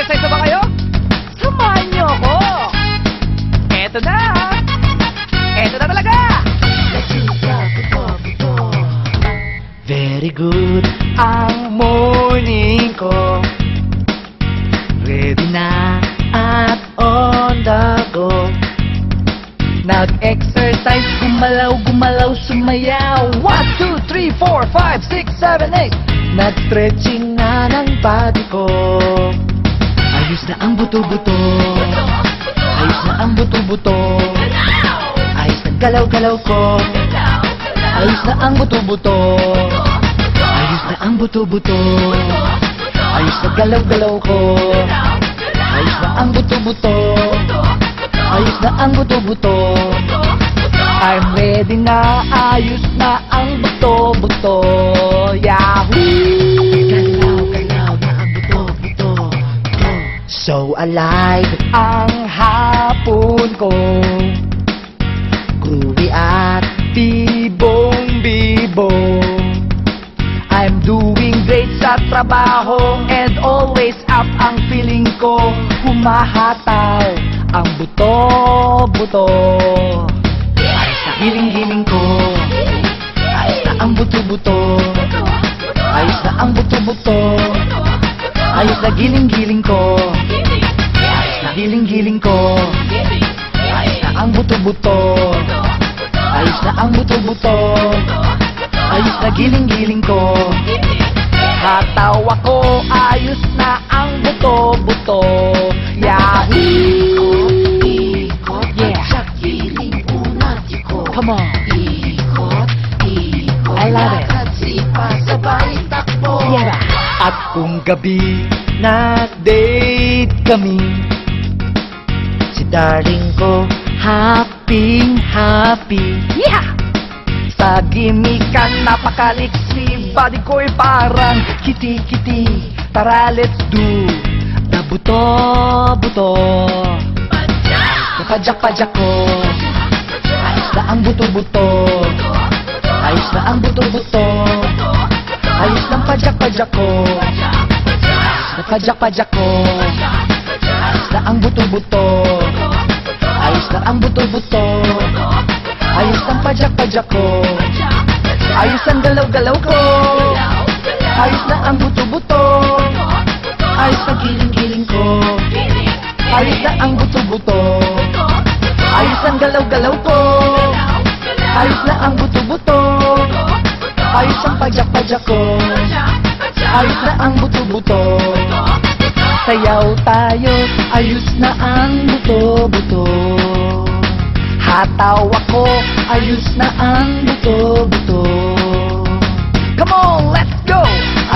Mag-exercise ba kayo? Samahan niyo ako! Eto na! Eto na talaga! Very good ang morning ko Ready na at on the go Nag-exercise, gumalaw, gumalaw, sumayaw 1, 2, 3, 4, 5, 6, 7, 8 Nag-stretching na ng body ko Ayos na ang buto-buto. Ayos na ang buto-buto. Ayos na galaw-galaw ko. Ayos na ang buto-buto. Ayos na ang buto-buto. Ayos na galaw-galaw ko. Ayos na ang buto-buto. Ayos na ang buto-buto. I'm ready na. Ayos na ang buto-buto. Yahoo! So alive ang hapon ko. Groovy at bibong-bibong I'm doing great sa trabaho And always up ang feeling ko. Humahataw ang buto-buto. Ay sa hiling-hiling ko. Ayos na ang buto-buto. Ayos na ang buto-buto. Ayos na giling-giling ko Giling-giling ko Ayos na ang buto-buto Ayos na ang buto-buto Ayos na giling-giling ko Hatawa ko Ayos na ang buto-buto Yahoo! Yeah. giling unat ikot. Come on! Ikot, ikot. I love it. Lakad sipa, sabay takbo. Yeah. At kung gabi na-date kami darling ko happy happy. Yeah! Sa gimikan napakaliksi Body ko'y parang kiti-kiti. Tara let's do The buto-buto Kapadyak-padyak ko. Ayos na ang buto-buto. Ayos na ang buto-buto. Ayos ng padyak-padyak ko. Ayos na padyak-padyak ko. Ayos na ang buto-buto na ang buto-buto. Ayos ng padyak-padyak ko. Ayos ang galaw-galaw ko. Ayos na ang buto-buto. Ayos na giling-giling ko. Ayos na ang buto-buto. Ayos ang galaw-galaw ko. Ayos na ang buto-buto. Ayos ang padyak-padyak ko. Ayos na ang buto-buto. Sayaw tayo Ayos na ang buto-buto Hataw ako Ayos na ang buto-buto Come on, let's go!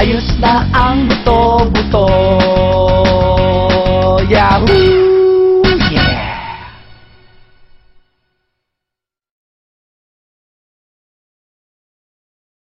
Ayos na ang buto-buto Yahoo!